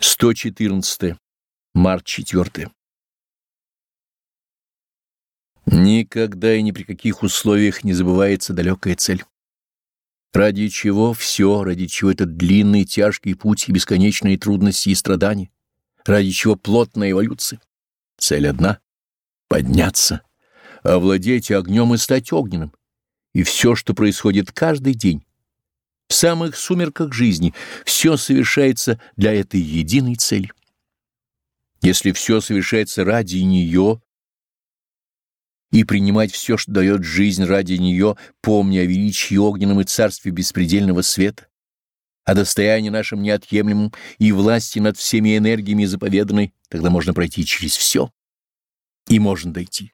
114. Март 4. Никогда и ни при каких условиях не забывается далекая цель. Ради чего все, ради чего этот длинный, тяжкий путь и бесконечные трудности и страдания, ради чего плотная эволюция. Цель одна — подняться, овладеть огнем и стать огненным. И все, что происходит каждый день, в самых сумерках жизни все совершается для этой единой цели. Если все совершается ради нее, и принимать все, что дает жизнь ради нее, помня о величии огненном и царстве беспредельного света, о достоянии нашем неотъемлемом и власти над всеми энергиями заповеданной, тогда можно пройти через все и можно дойти.